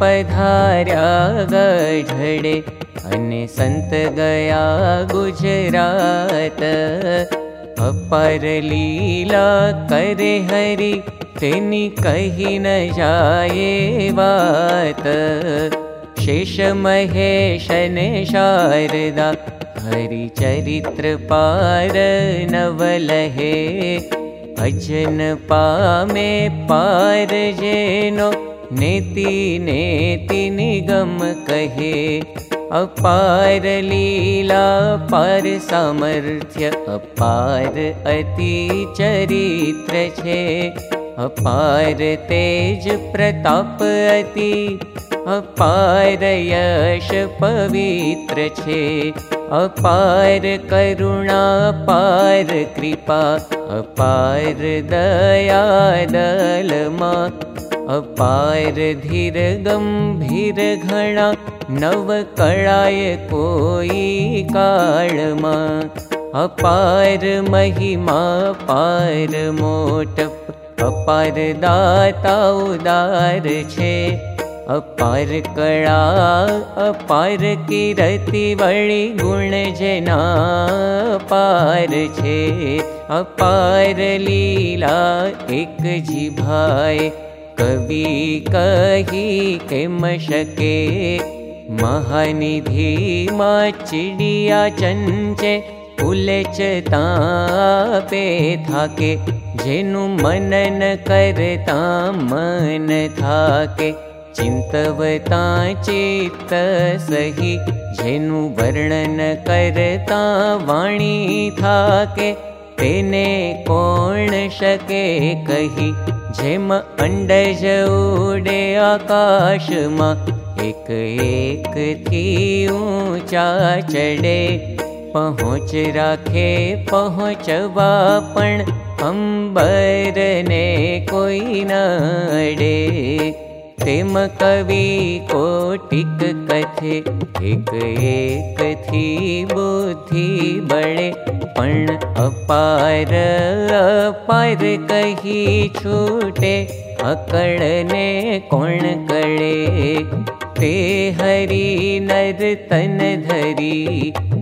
पधार्या गढडे अने संत गया गुजरात। अपर लीला करे हरि कही न जाए बात। शेष महेश ने शारदा हरि चरित्र पार नवलहे अजन पामे पार जेनो नेति नेति निगम कहे अपार लीला पार सामर्थ्य अपार अति चरित्र छे अपार तेज प्रताप अति अपार यश पवित्र छे अपार करुणा अपार कृपा अपार दया दलमा अपार धीर गंभीर घणा नव कळाय कोई काळमा अपार महिमा पार मोटप अपार दाता उदार छे अपार कळा अपार कीरति वळी गुण जना पार छे। अपार लीला एक जिभाय कवि कही के मशके महानिधि मा चिड़िया चंचे उलचता पे थाके। जेनु मनन करता मन थाके चिंतवता चित्त सही जेनु वर्णन करता तेने कोण शके कही जेम अंडज उडे आकाश मा एक एक थी ऊंचा चढ़े पहुँच राखे पहुँचवा पण अंबर ने कोई न अड़े कवि कोटिक कथे एक बड़े पण अपार कही छूटे अकड़ने कोण कड़े ते हरि नर तन धरी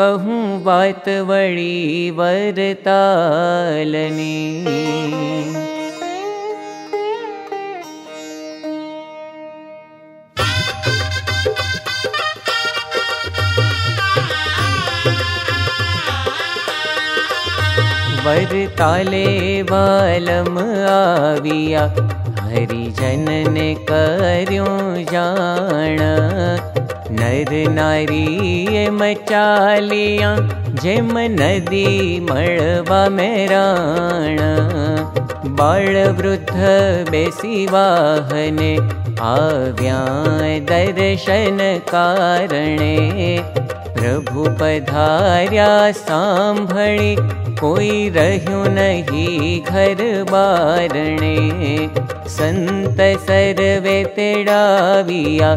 कहूँ बात वी वरतालनी। वरताले बालम आविया हरिजन ने जन। कर्य नर नारी मचालिया जेम नदी मळवा मेराण। बाळ वृद्ध बेसी वाहने आव्या दर्शन कारणे। प्रभु पधार्या रह्यो नहीं घर बारणे। संत सर्वे तेडाविया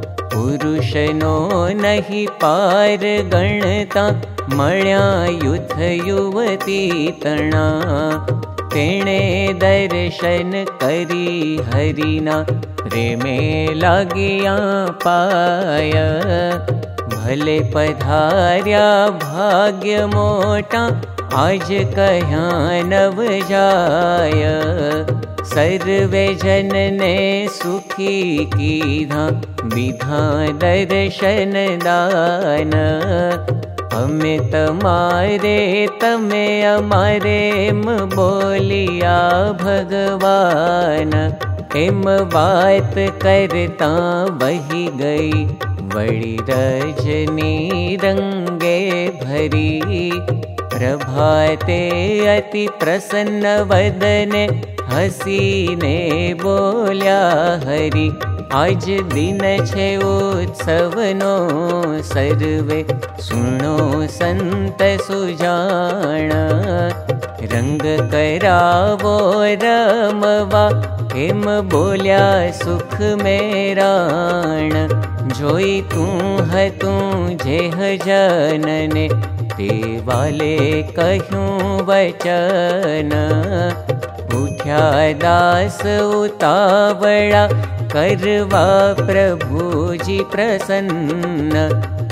पुरुषनो नहि पार गणता युद्ध युवती तणा। दर्शन करी हरिना प्रेमे पाय। भले पधार्या भाग्य मोटा आज कह्या नव जाय सर्वे जनने सुखी कीधा विधा दर्शन दान अमे तमारे तमे अमारे बोलिया भगवान। एम बात करता बही गई बड़ी रजनी रंगे भरी प्रभाते अति प्रसन्न वदने हसीने बोल्या हरि। आज दिन छे उत्सवनो सर्वे सुनो संत सुजाण। रंग करावो रमवा हेम बोल्या सुख मेराण। जोई तू है तू जेह जनने ते वाले कहूँ वचन? उठ्या दास उतावड़ा करवा प्रभुजी प्रसन्न।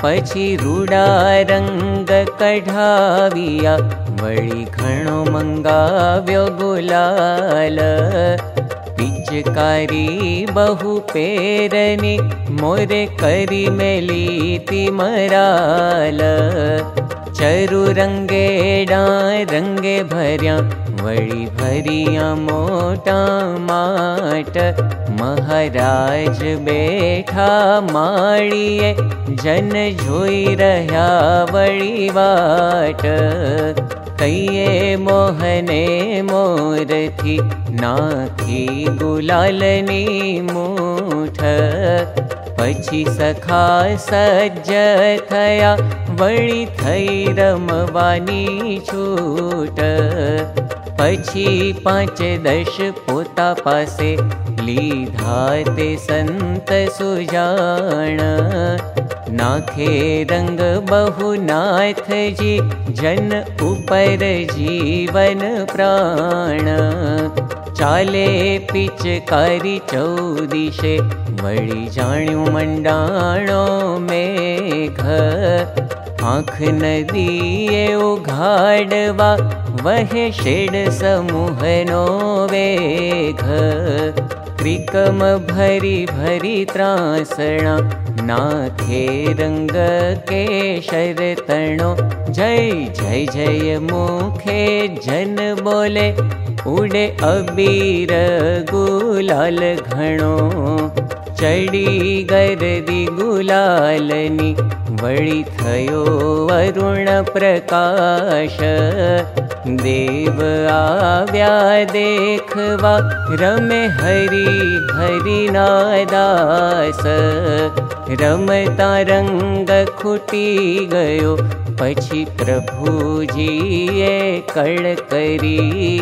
पछी रूडा रंग कढाविया वळी घणो मंगाव्यो गुलाल। पिचकारी बहु पेरनी मोरे करी मेली मराल चरु रंगे भर्या वळी भरिया मोटा माट महाराज बेठा माळीए जन जोई रह्या वळी वाट। कईए मोहने मोरथी नाखी गुलालनी मूठ पछी सखा सज्ज थया वळी थई रमवानी छूट पछी पांच दश पोता पासे लीधा ते संत सुजाण नाखे रंग बहु नाथ जी जन जीवन प्राण चाले पिचकारी चौदिशे वळी जाण्यु मण्डाणो मेघ आँख नदीए उघाडवा वहे शेड समूहनो वेघ। त्रिकम भरी भरी त्रासणा नाथे रंग केशर तणो। जय जय जय मुखे जन बोले उडे अबीर गुलाल घणो चढ़ी गर्दी गुलालनी वळी थयो वरुण प्रकाश. देव आव्या देखवा रमे हरि हरि नादास. रमता रंग खुटी गयो पछी प्रभुजीए कळ करी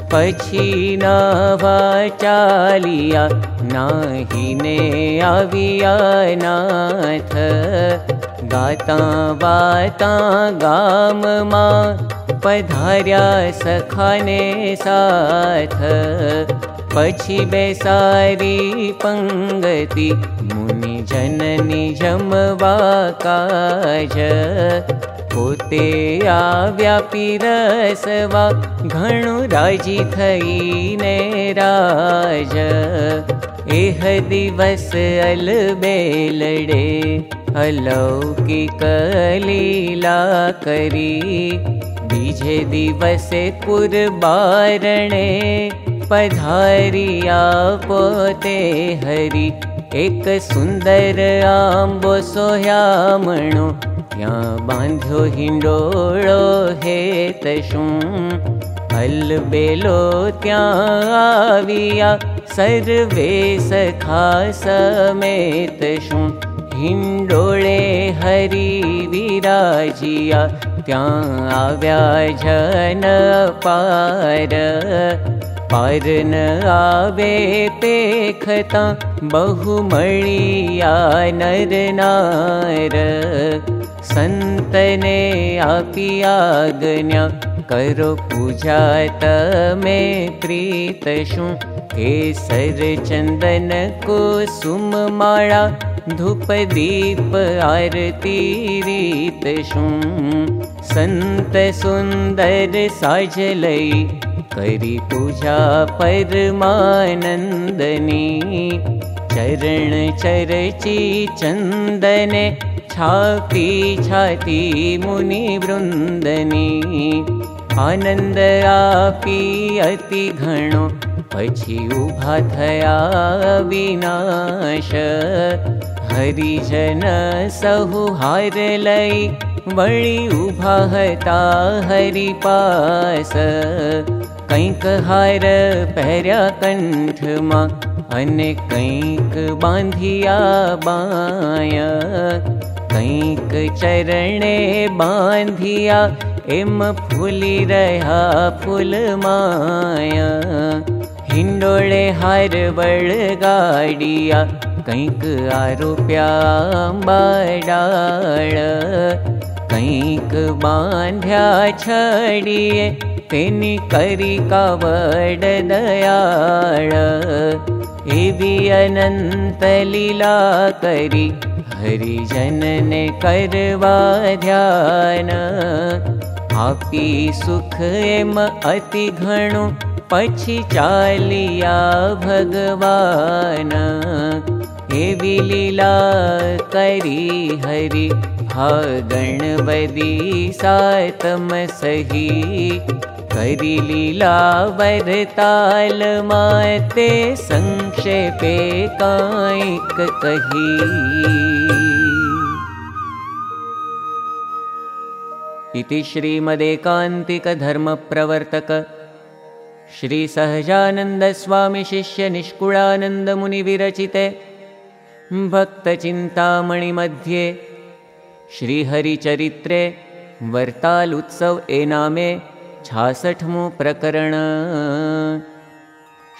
पछी नावा चालिया नाहिने आविया नाथ गाता वाता मा पधार्या सखाने साथ। पछी बेसारी पंगति मुनि जननी जमवा काज पोते आव्या पीरसवा घणु राजी थई ने राज अल बेलड़े अलौकिक लीला करी। बीजे दिवसे कुरबारणे पधारिया पोते हरि। एक सुंदर आंबो सोयामणो त्या बांध्यो हिंडोळो हेतशुं हल बेलो त्या आविया सर्वे सखा समेत शुं। हिंडोळे हरि विराजिया त्या आव्या जन पार। पारन आवे पेखता बहुमणिया नर नार संतने आपिया गण्या करो पूजा तमे प्रीत शु केसर चंदन कुसुम माळा धूप दीप आरती रीत शु संत सुंदर साजलई करी पूजा परमानन्दनी चरण चरची चन्दने ा छाति मुनिवृन्दनी। आनन्द आनन्दी अति घणो पछि उभा थया विनाश। हरिजन सह हार उभा हता हरिपास कैक हार पैर्या कण्ठमा पर्या कैक बान्धिया बाया। कंक चरणे बाधिया इम फुलियाुल हिन्दोळे हार वळ गाडिया कैक आरोपया कैक बाध्याडियि करी कड दयाळ। हि अनन्त लीला की हरिजनने करवा ध्यान। आपी सुख एम अति घणु पछी चालिया भगवान। एवी लीला करी हरि हा गणवदी सातम सही संक्षेपे कायिक कही इति श्रीमदेकान्तिकधर्मप्रवर्तक श्रीसहजानन्दस्वामिशिष्यनिष्कुळानन्दमुनिविरचिते भक्तचिन्तामणिमध्ये श्रीहरिचरित्रे वर्तालुत्सव एनामे छासठमु प्रकरण।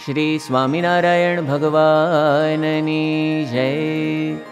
श्री स्वामिनारायण भगवाननी जय